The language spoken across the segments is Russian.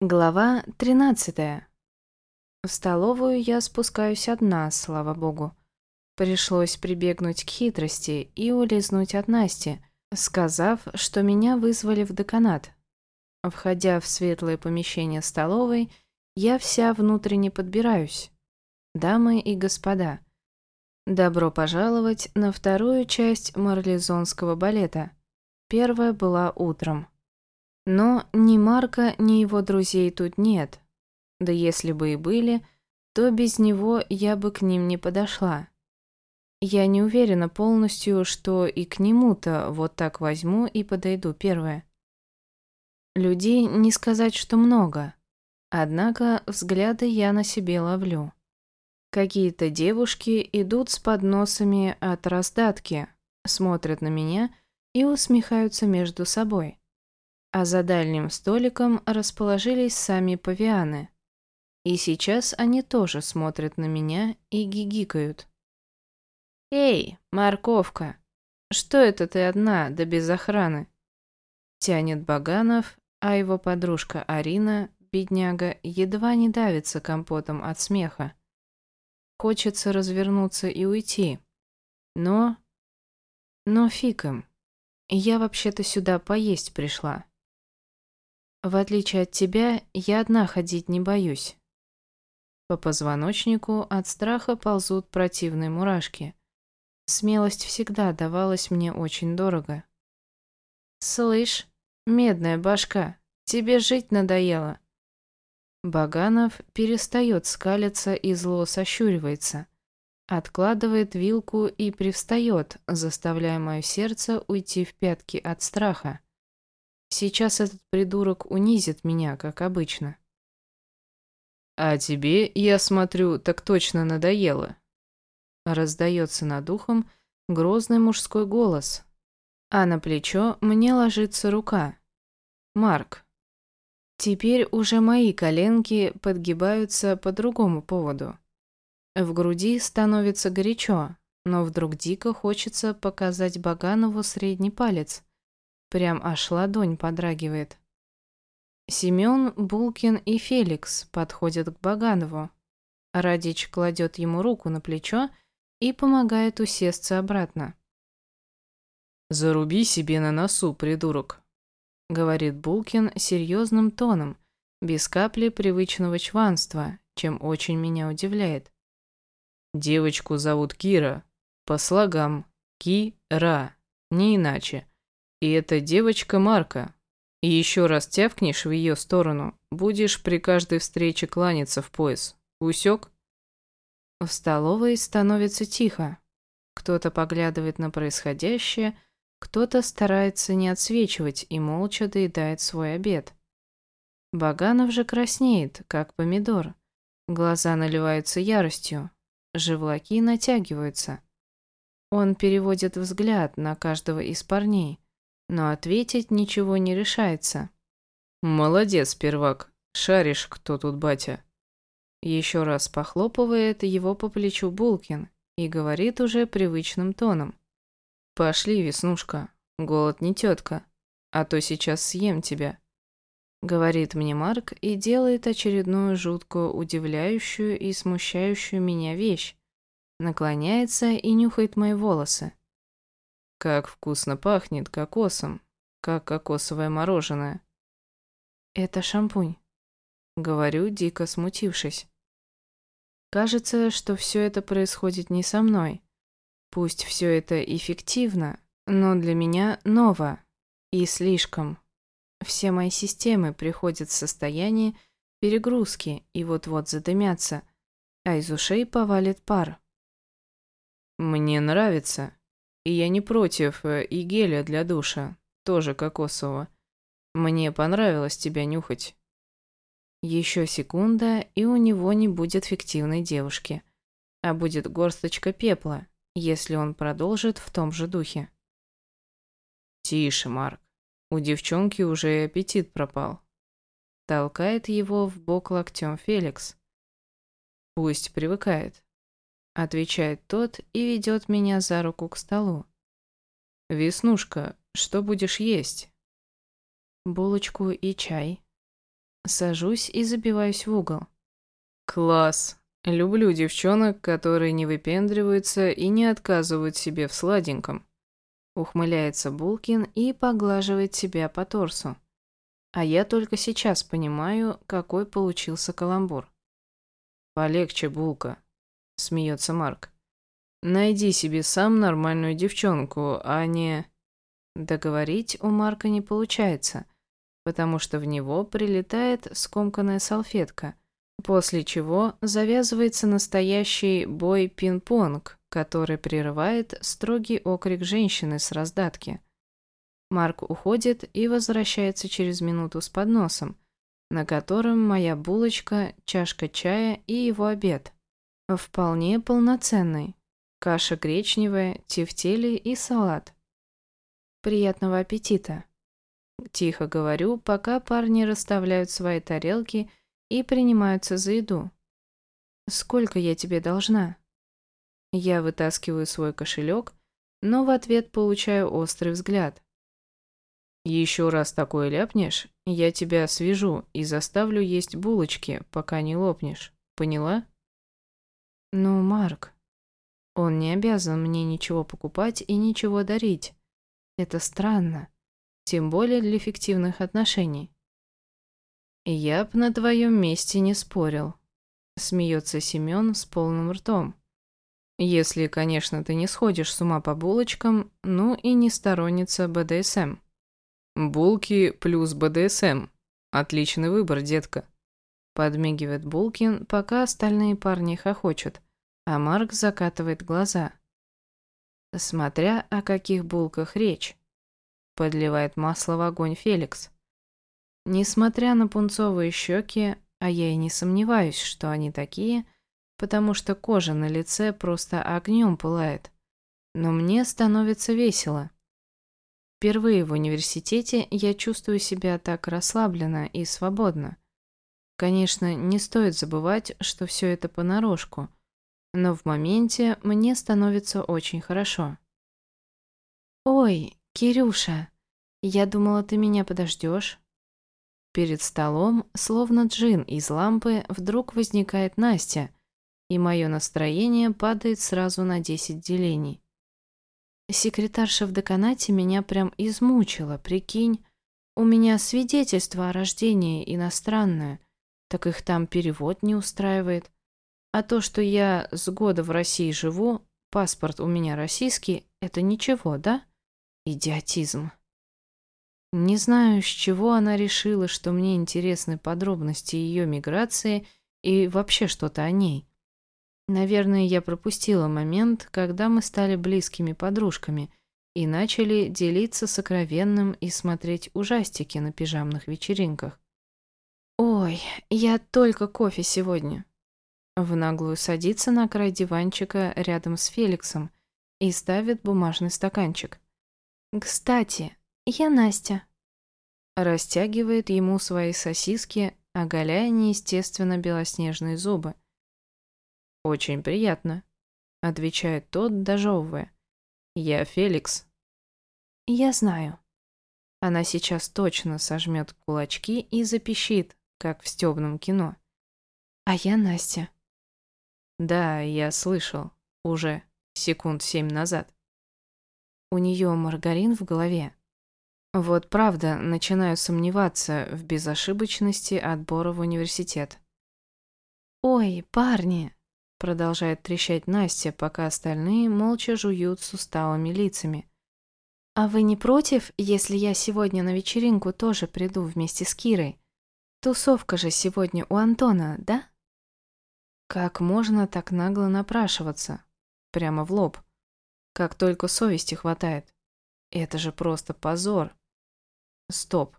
Глава 13. В столовую я спускаюсь одна, слава богу. Пришлось прибегнуть к хитрости и улизнуть от Насти, сказав, что меня вызвали в деканат. Входя в светлое помещение столовой, я вся внутренне подбираюсь. Дамы и господа, добро пожаловать на вторую часть марлезонского балета. Первая была утром. Но ни Марка, ни его друзей тут нет. Да если бы и были, то без него я бы к ним не подошла. Я не уверена полностью, что и к нему-то вот так возьму и подойду первое. Людей не сказать, что много. Однако взгляды я на себе ловлю. Какие-то девушки идут с подносами от раздатки, смотрят на меня и усмехаются между собой а за дальним столиком расположились сами павианы. И сейчас они тоже смотрят на меня и гигикают. «Эй, морковка, что это ты одна, да без охраны?» Тянет Баганов, а его подружка Арина, бедняга, едва не давится компотом от смеха. Хочется развернуться и уйти. Но... Но фиг им. Я вообще-то сюда поесть пришла. В отличие от тебя, я одна ходить не боюсь. По позвоночнику от страха ползут противные мурашки. Смелость всегда давалась мне очень дорого. «Слышь, медная башка, тебе жить надоело». Баганов перестает скалиться и зло сощуривается. Откладывает вилку и привстает, заставляя мое сердце уйти в пятки от страха. Сейчас этот придурок унизит меня, как обычно. «А тебе, я смотрю, так точно надоело». Раздается над ухом грозный мужской голос, а на плечо мне ложится рука. «Марк». Теперь уже мои коленки подгибаются по другому поводу. В груди становится горячо, но вдруг дико хочется показать Баганову средний палец – Прям аж ладонь подрагивает. Семён, Булкин и Феликс подходят к Баганову. Радич кладет ему руку на плечо и помогает усесться обратно. «Заруби себе на носу, придурок», — говорит Булкин серьезным тоном, без капли привычного чванства, чем очень меня удивляет. «Девочку зовут Кира, по слогам Ки-Ра, не иначе. И эта девочка Марка. И еще раз тявкнешь в ее сторону, будешь при каждой встрече кланяться в пояс. Усек? В столовой становится тихо. Кто-то поглядывает на происходящее, кто-то старается не отсвечивать и молча доедает свой обед. Баганов же краснеет, как помидор. Глаза наливаются яростью, живлаки натягиваются. Он переводит взгляд на каждого из парней, но ответить ничего не решается. «Молодец, первак, шаришь, кто тут батя». Еще раз похлопывает его по плечу Булкин и говорит уже привычным тоном. «Пошли, Веснушка, голод не тетка, а то сейчас съем тебя». Говорит мне Марк и делает очередную жутко удивляющую и смущающую меня вещь. Наклоняется и нюхает мои волосы. Как вкусно пахнет кокосом, как кокосовое мороженое. Это шампунь. Говорю, дико смутившись. Кажется, что все это происходит не со мной. Пусть все это эффективно, но для меня ново. И слишком. Все мои системы приходят в состояние перегрузки и вот-вот задымятся, а из ушей повалит пар. «Мне нравится», и я не против э, и геля для душа, тоже кокосового. Мне понравилось тебя нюхать. Еще секунда, и у него не будет фиктивной девушки, а будет горсточка пепла, если он продолжит в том же духе. Тише, Марк. У девчонки уже аппетит пропал. Толкает его в бок локтем Феликс. Пусть привыкает отвечает тот и ведет меня за руку к столу. «Веснушка, что будешь есть?» «Булочку и чай». Сажусь и забиваюсь в угол. Класс. Люблю девчонок, которые не выпендриваются и не отказывают себе в сладеньком. Ухмыляется Булкин и поглаживает себя по торсу. А я только сейчас понимаю, какой получился каламбур. «Полегче, Булка», — смеется Марк. «Найди себе сам нормальную девчонку, а не...» Договорить у Марка не получается, потому что в него прилетает скомканная салфетка, после чего завязывается настоящий бой пинг-понг, который прерывает строгий окрик женщины с раздатки. Марк уходит и возвращается через минуту с подносом, на котором моя булочка, чашка чая и его обед. Вполне полноценный. Каша гречневая, тефтели и салат. Приятного аппетита. Тихо говорю, пока парни расставляют свои тарелки и принимаются за еду. Сколько я тебе должна? Я вытаскиваю свой кошелек, но в ответ получаю острый взгляд. Еще раз такое ляпнешь, я тебя свяжу и заставлю есть булочки, пока не лопнешь. Поняла? Ну, Марк, он не обязан мне ничего покупать и ничего дарить. Это странно, тем более для фиктивных отношений. Я б на твоем месте не спорил. Смеется Семен с полным ртом. Если, конечно, ты не сходишь с ума по булочкам, ну и не сторонница БДСМ. Булки плюс БДСМ. Отличный выбор, детка. Подмигивает Булкин, пока остальные парни хохочут, а Марк закатывает глаза. Смотря о каких булках речь. Подливает масло в огонь Феликс. Несмотря на пунцовые щеки, а я и не сомневаюсь, что они такие, потому что кожа на лице просто огнем пылает. Но мне становится весело. Впервые в университете я чувствую себя так расслабленно и свободно. Конечно, не стоит забывать, что все это понарошку, но в моменте мне становится очень хорошо. «Ой, Кирюша, я думала, ты меня подождешь». Перед столом, словно джин из лампы, вдруг возникает Настя, и мое настроение падает сразу на 10 делений. Секретарша в деканате меня прям измучила, прикинь. У меня свидетельство о рождении иностранное, так их там перевод не устраивает. А то, что я с года в России живу, паспорт у меня российский, это ничего, да? Идиотизм. Не знаю, с чего она решила, что мне интересны подробности ее миграции и вообще что-то о ней. Наверное, я пропустила момент, когда мы стали близкими подружками и начали делиться сокровенным и смотреть ужастики на пижамных вечеринках. «Ой, я только кофе сегодня». В наглую садится на край диванчика рядом с Феликсом и ставит бумажный стаканчик. «Кстати, я Настя». Растягивает ему свои сосиски, оголяя неестественно белоснежные зубы. «Очень приятно», — отвечает тот, дожевывая. «Я Феликс». «Я знаю». Она сейчас точно сожмет кулачки и запищит, как в стёбном кино. «А я Настя». «Да, я слышал. Уже. Секунд семь назад». У неё маргарин в голове. Вот правда, начинаю сомневаться в безошибочности отбора в университет. «Ой, парни!» Продолжает трещать Настя, пока остальные молча жуют с усталыми лицами. «А вы не против, если я сегодня на вечеринку тоже приду вместе с Кирой? Тусовка же сегодня у Антона, да?» Как можно так нагло напрашиваться? Прямо в лоб. Как только совести хватает. Это же просто позор. Стоп.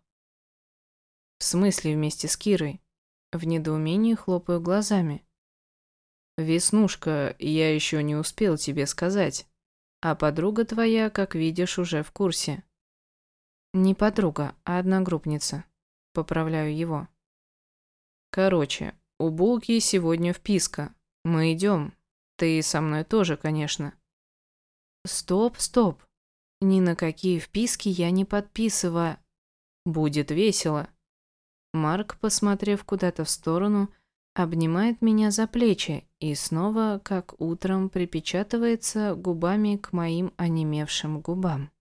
В смысле вместе с Кирой? В недоумении хлопаю глазами. «Веснушка, я еще не успел тебе сказать. А подруга твоя, как видишь, уже в курсе». «Не подруга, а одногруппница». Поправляю его. «Короче, у Булки сегодня вписка. Мы идем. Ты со мной тоже, конечно». «Стоп, стоп. Ни на какие вписки я не подписываю». «Будет весело». Марк, посмотрев куда-то в сторону, обнимает меня за плечи и снова, как утром, припечатывается губами к моим онемевшим губам.